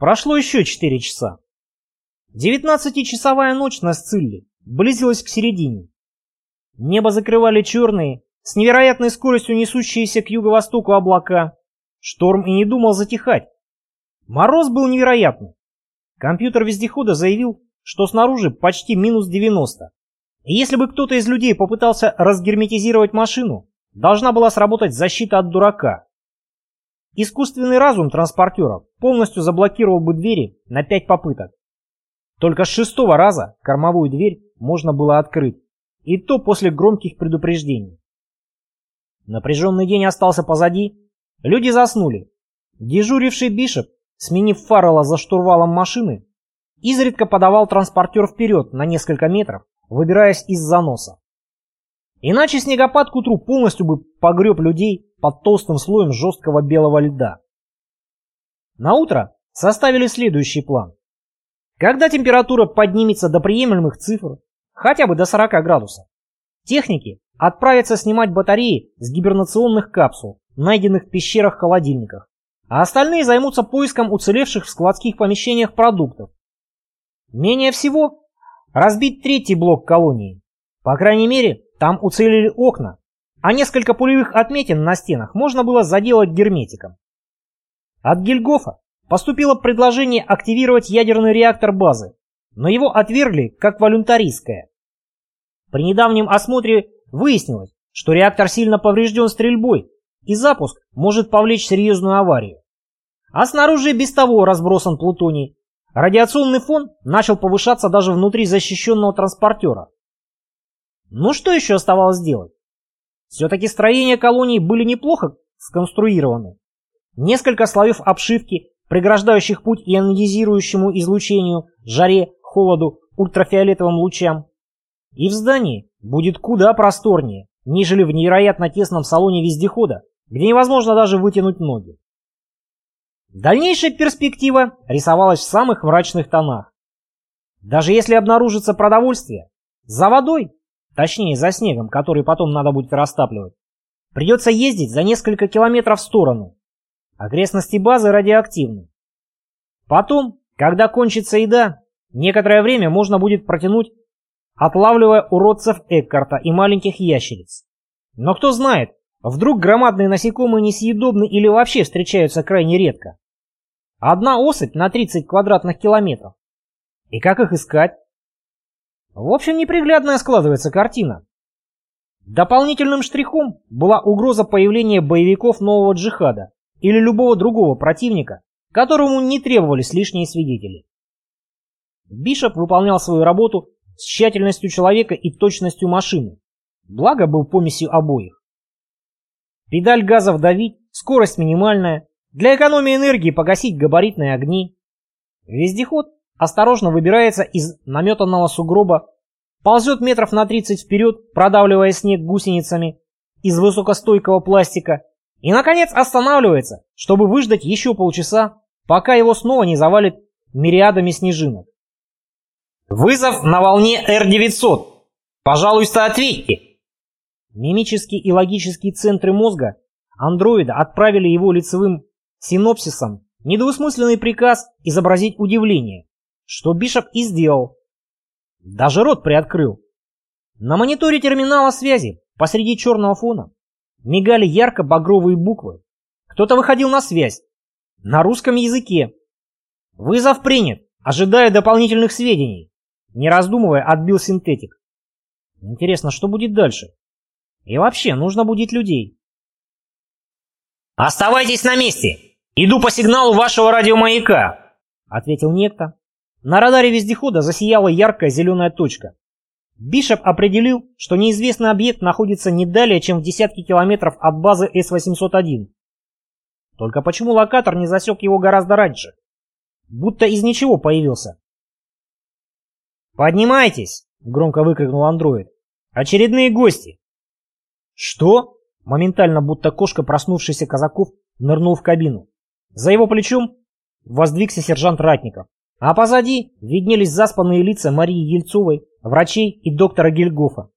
Прошло еще четыре часа. Девятнадцатичасовая ночь на Сцилле близилась к середине. Небо закрывали черные, с невероятной скоростью несущиеся к юго-востоку облака. Шторм и не думал затихать. Мороз был невероятный. Компьютер вездехода заявил, что снаружи почти минус 90. И если бы кто-то из людей попытался разгерметизировать машину, должна была сработать защита от дурака. Искусственный разум транспортера полностью заблокировал бы двери на пять попыток. Только с шестого раза кормовую дверь можно было открыть, и то после громких предупреждений. Напряженный день остался позади, люди заснули. Дежуривший Бишоп, сменив Фаррелла за штурвалом машины, изредка подавал транспортер вперед на несколько метров, выбираясь из заноса. Иначе снегопад к утру полностью бы погреб людей под толстым слоем жесткого белого льда. На утро составили следующий план. Когда температура поднимется до приемлемых цифр, хотя бы до 40 градусов, техники отправятся снимать батареи с гибернационных капсул, найденных в пещерах-холодильниках, а остальные займутся поиском уцелевших в складских помещениях продуктов. Менее всего разбить третий блок колонии. По крайней мере, там уцелели окна, а несколько пулевых отметин на стенах можно было заделать герметиком. От Гильгофа Поступило предложение активировать ядерный реактор базы, но его отвергли как волюнтаристское. При недавнем осмотре выяснилось, что реактор сильно поврежден стрельбой, и запуск может повлечь серьезную аварию. А снаружи без того разбросан плутоний. Радиационный фон начал повышаться даже внутри защищенного транспортера. Ну что еще оставалось делать? Все-таки строения колонии были неплохо сконструированы. Несколько слоев обшивки преграждающих путь ионизирующему излучению, жаре, холоду, ультрафиолетовым лучам. И в здании будет куда просторнее, нежели в невероятно тесном салоне вездехода, где невозможно даже вытянуть ноги. Дальнейшая перспектива рисовалась в самых мрачных тонах. Даже если обнаружится продовольствие, за водой, точнее за снегом, который потом надо будет растапливать, придется ездить за несколько километров в сторону, Окрестности базы радиоактивны. Потом, когда кончится еда, некоторое время можно будет протянуть, отлавливая уродцев Эккарта и маленьких ящериц. Но кто знает, вдруг громадные насекомые несъедобны или вообще встречаются крайне редко. Одна особь на 30 квадратных километров. И как их искать? В общем, неприглядная складывается картина. Дополнительным штрихом была угроза появления боевиков нового джихада, или любого другого противника, которому не требовались лишние свидетели. Бишоп выполнял свою работу с тщательностью человека и точностью машины, благо был помесью обоих. Педаль газа вдавить, скорость минимальная, для экономии энергии погасить габаритные огни. Вездеход осторожно выбирается из наметанного сугроба, ползет метров на 30 вперед, продавливая снег гусеницами из высокостойкого пластика и, наконец, останавливается, чтобы выждать еще полчаса, пока его снова не завалит мириадами снежинок. «Вызов на волне Р-900! Пожалуйста, ответьте!» Мимические и логические центры мозга андроида отправили его лицевым синопсисом недвусмысленный приказ изобразить удивление, что Бишоп и сделал. Даже рот приоткрыл. На мониторе терминала связи посреди черного фона Мигали ярко-багровые буквы. Кто-то выходил на связь. На русском языке. Вызов принят. Ожидая дополнительных сведений. Не раздумывая, отбил синтетик. Интересно, что будет дальше? И вообще, нужно будить людей. «Оставайтесь на месте! Иду по сигналу вашего радиомаяка!» Ответил некто. На радаре вездехода засияла яркая зеленая точка. Бишоп определил, что неизвестный объект находится не далее, чем в десятке километров от базы С-801. Только почему локатор не засек его гораздо раньше? Будто из ничего появился. «Поднимайтесь!» — громко выкрикнул андроид. «Очередные гости!» «Что?» — моментально, будто кошка проснувшийся казаков, нырнул в кабину. За его плечом воздвигся сержант Ратников, а позади виднелись заспанные лица Марии Ельцовой, врачей и доктора Гильгофа.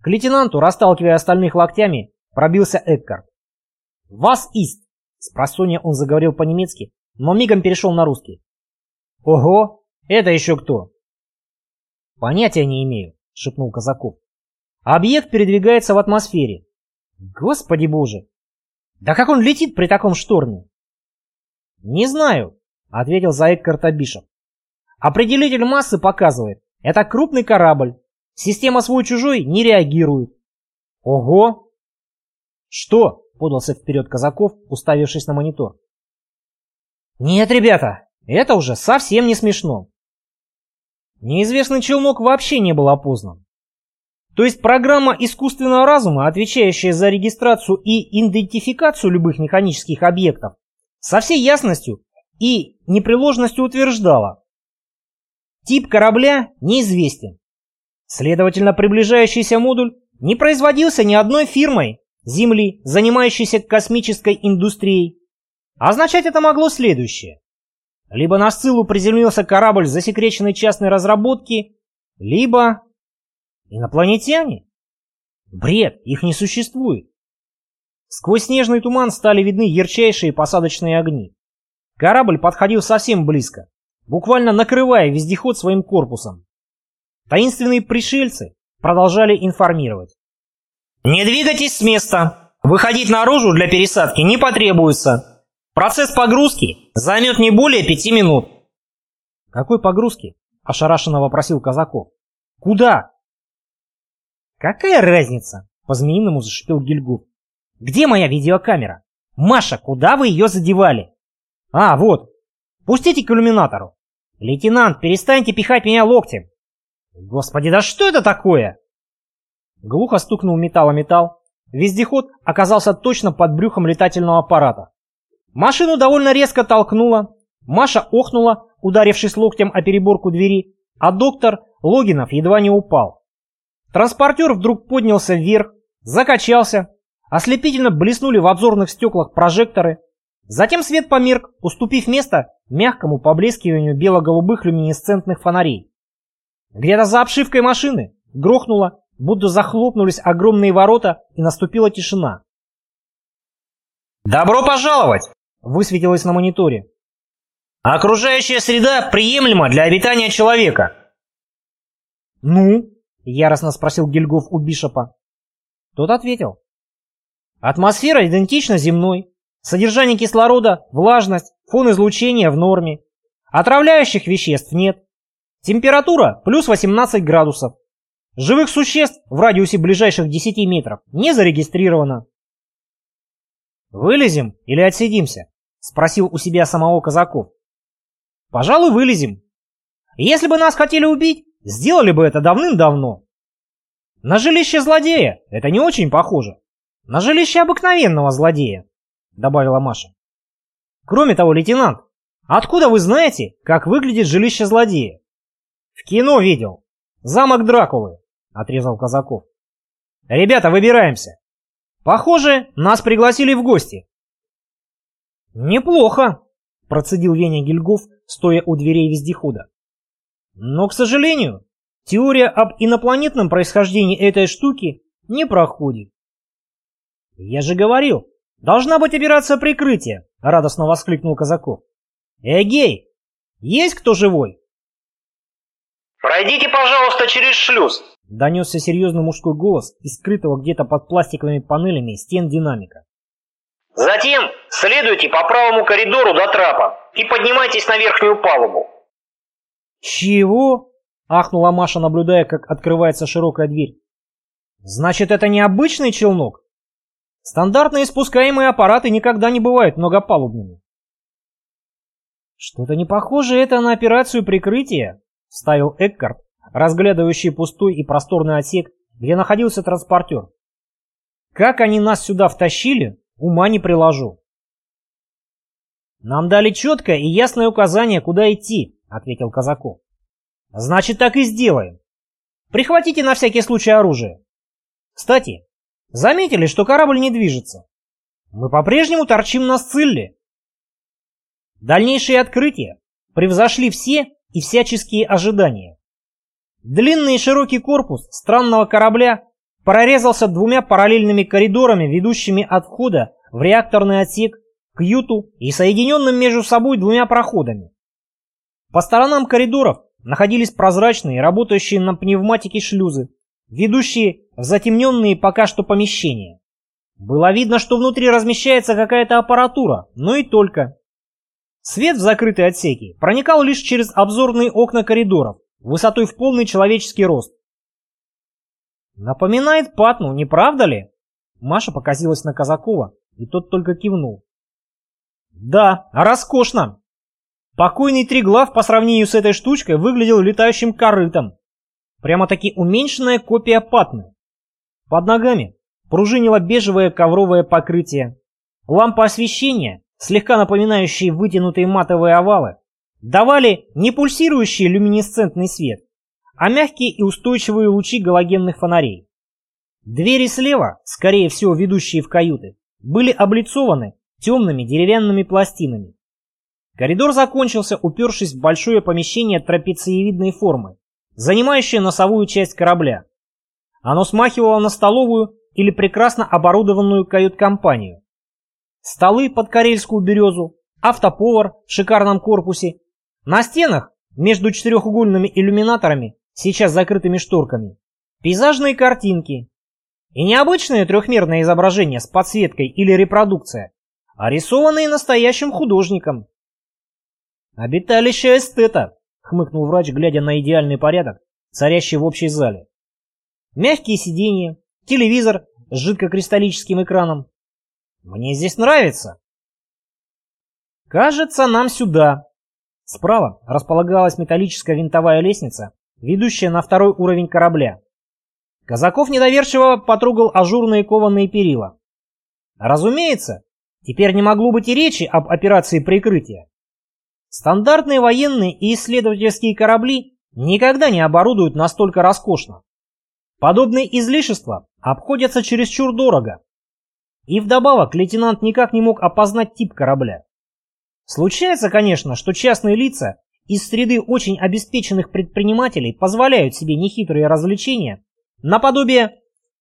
К лейтенанту, расталкивая остальных локтями, пробился Эккарт. «Вас ист!» — спросонья он заговорил по-немецки, но мигом перешел на русский. «Ого! Это еще кто?» «Понятия не имею», — шепнул Казаков. «Объект передвигается в атмосфере. Господи боже! Да как он летит при таком шторме?» «Не знаю», — ответил за Эккарта Бишоп. «Определитель массы показывает. Это крупный корабль. Система свой-чужой не реагирует». «Ого!» «Что?» — подался вперед Казаков, уставившись на монитор. «Нет, ребята, это уже совсем не смешно». Неизвестный челнок вообще не был опознан. То есть программа искусственного разума, отвечающая за регистрацию и идентификацию любых механических объектов, со всей ясностью и непреложностью утверждала. Тип корабля неизвестен. Следовательно, приближающийся модуль не производился ни одной фирмой Земли, занимающейся космической индустрией. Означать это могло следующее. Либо на Сциллу приземлился корабль засекреченной частной разработки, либо... Инопланетяне? Бред, их не существует. Сквозь снежный туман стали видны ярчайшие посадочные огни. Корабль подходил совсем близко, буквально накрывая вездеход своим корпусом. Таинственные пришельцы продолжали информировать. «Не двигайтесь с места! Выходить наружу для пересадки не потребуется. Процесс погрузки займет не более пяти минут». «Какой погрузки?» – ошарашенно вопросил Казаков. «Куда?» «Какая разница?» – по-змеиному зашипел Гильгуф. «Где моя видеокамера? Маша, куда вы ее задевали?» «А, вот. Пустите к иллюминатору. Лейтенант, перестаньте пихать меня локтем. Господи, да что это такое? Глухо стукнул металл о металл. Вездеход оказался точно под брюхом летательного аппарата. Машину довольно резко толкнуло. Маша охнула, ударившись локтем о переборку двери, а доктор Логинов едва не упал. Транспортер вдруг поднялся вверх, закачался, ослепительно блеснули в обзорных стеклах прожекторы. Затем свет померк, уступив место мягкому поблескиванию бело-голубых люминесцентных фонарей. Где-то за обшивкой машины грохнуло, будто захлопнулись огромные ворота и наступила тишина. «Добро пожаловать!» — высветилось на мониторе. «Окружающая среда приемлема для обитания человека». «Ну?» — яростно спросил Гильгоф у Бишопа. Тот ответил. «Атмосфера идентична земной. Содержание кислорода, влажность, фон излучения в норме. Отравляющих веществ нет. Температура плюс 18 градусов. Живых существ в радиусе ближайших 10 метров не зарегистрировано. «Вылезем или отсидимся?» — спросил у себя самого Казаков. «Пожалуй, вылезем. Если бы нас хотели убить, сделали бы это давным-давно. На жилище злодея это не очень похоже. На жилище обыкновенного злодея», — добавила Маша. «Кроме того, лейтенант, откуда вы знаете, как выглядит жилище злодея?» «В кино видел. Замок Дракулы», — отрезал Казаков. «Ребята, выбираемся. Похоже, нас пригласили в гости». «Неплохо», — процедил Веня Гильгоф, стоя у дверей вездехода. «Но, к сожалению, теория об инопланетном происхождении этой штуки не проходит». «Я же говорил, должна быть операция прикрытия», — радостно воскликнул Казаков. «Эгей, есть кто живой?» «Пройдите, пожалуйста, через шлюз!» Донесся серьезный мужской голос из скрытого где-то под пластиковыми панелями стен динамика. «Затем следуйте по правому коридору до трапа и поднимайтесь на верхнюю палубу». «Чего?» — ахнула Маша, наблюдая, как открывается широкая дверь. «Значит, это не обычный челнок? Стандартные спускаемые аппараты никогда не бывают многопалубными». «Что-то не похоже это на операцию прикрытия», вставил Эккарт, разглядывающий пустой и просторный отсек, где находился транспортер. Как они нас сюда втащили, ума не приложу. Нам дали четкое и ясное указание, куда идти, ответил Казаков. Значит, так и сделаем. Прихватите на всякий случай оружие. Кстати, заметили, что корабль не движется? Мы по-прежнему торчим на Сцилле. Дальнейшие открытия превзошли все и всяческие ожидания. Длинный и широкий корпус странного корабля прорезался двумя параллельными коридорами, ведущими от входа в реакторный отсек каюту и соединенным между собой двумя проходами. По сторонам коридоров находились прозрачные, работающие на пневматике шлюзы, ведущие в затемненные пока что помещения. Было видно, что внутри размещается какая-то аппаратура, но и только. Свет в закрытой отсеке проникал лишь через обзорные окна коридоров, высотой в полный человеческий рост. Напоминает Патну, не правда ли? Маша показилась на Казакова, и тот только кивнул. Да, роскошно. Покойный Триглав по сравнению с этой штучкой выглядел летающим корытом. Прямо-таки уменьшенная копия Патны. Под ногами пружинило бежевое ковровое покрытие. Лампы освещения, слегка напоминающие вытянутые матовые овалы, давали не пульсирующий люминесцентный свет, а мягкие и устойчивые лучи галогенных фонарей. Двери слева, скорее всего ведущие в каюты, были облицованы темными деревянными пластинами. Коридор закончился, упершись в большое помещение трапециевидной формы, занимающее носовую часть корабля. Оно смахивало на столовую или прекрасно оборудованную кают-компанию. Столы под карельскую березу, автоповар в шикарном корпусе. На стенах, между четырехугольными иллюминаторами, сейчас закрытыми шторками, пейзажные картинки. И необычные трехмерные изображения с подсветкой или репродукция, а рисованные настоящим художником. «Обиталище эстета», — хмыкнул врач, глядя на идеальный порядок, царящий в общей зале. Мягкие сиденья, телевизор с жидкокристаллическим экраном. Мне здесь нравится. Кажется, нам сюда. Справа располагалась металлическая винтовая лестница, ведущая на второй уровень корабля. Казаков недоверчиво потрогал ажурные кованые перила. Разумеется, теперь не могло быть и речи об операции прикрытия. Стандартные военные и исследовательские корабли никогда не оборудуют настолько роскошно. Подобные излишества обходятся чересчур дорого. И вдобавок лейтенант никак не мог опознать тип корабля. Случается, конечно, что частные лица из среды очень обеспеченных предпринимателей позволяют себе нехитрые развлечения наподобие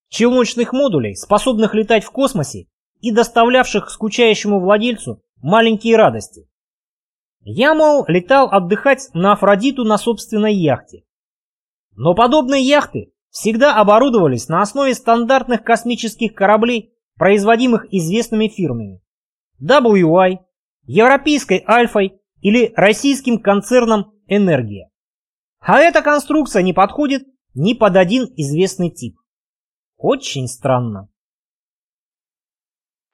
челночных модулей, способных летать в космосе и доставлявших скучающему владельцу маленькие радости. Я, мол, летал отдыхать на Афродиту на собственной яхте. Но подобные яхты всегда оборудовались на основе стандартных космических кораблей, производимых известными фирмами. WI, Европейской Альфой или российским концерном «Энергия». А эта конструкция не подходит ни под один известный тип. Очень странно.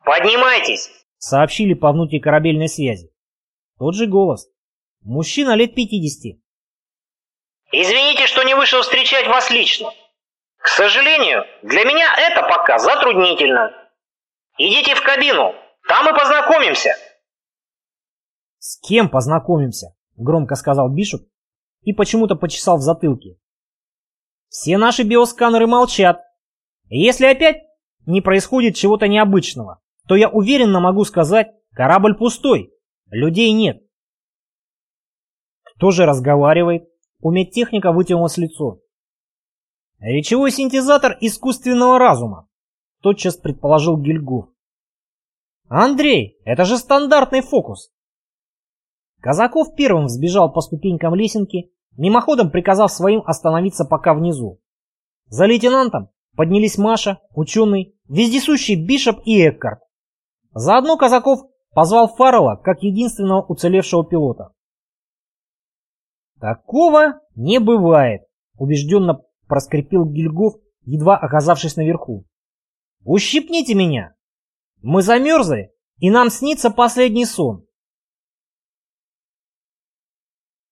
«Поднимайтесь!» — сообщили по внутрикорабельной связи. Тот же голос. Мужчина лет 50. «Извините, что не вышел встречать вас лично. К сожалению, для меня это пока затруднительно. Идите в кабину, там и познакомимся». «С кем познакомимся?» — громко сказал Бишоп и почему-то почесал в затылке. «Все наши биосканеры молчат. Если опять не происходит чего-то необычного, то я уверенно могу сказать, корабль пустой, людей нет». «Кто же разговаривает?» У медтехника вытянулось лицо. «Речевой синтезатор искусственного разума», — тотчас предположил Гильгоф. «Андрей, это же стандартный фокус. Казаков первым взбежал по ступенькам лесенки, мимоходом приказав своим остановиться пока внизу. За лейтенантом поднялись Маша, ученый, вездесущий Бишоп и Эккарт. Заодно Казаков позвал Фаррелла как единственного уцелевшего пилота. «Такого не бывает», — убежденно проскрипел Гильгоф, едва оказавшись наверху. «Ущипните меня! Мы замерзли, и нам снится последний сон.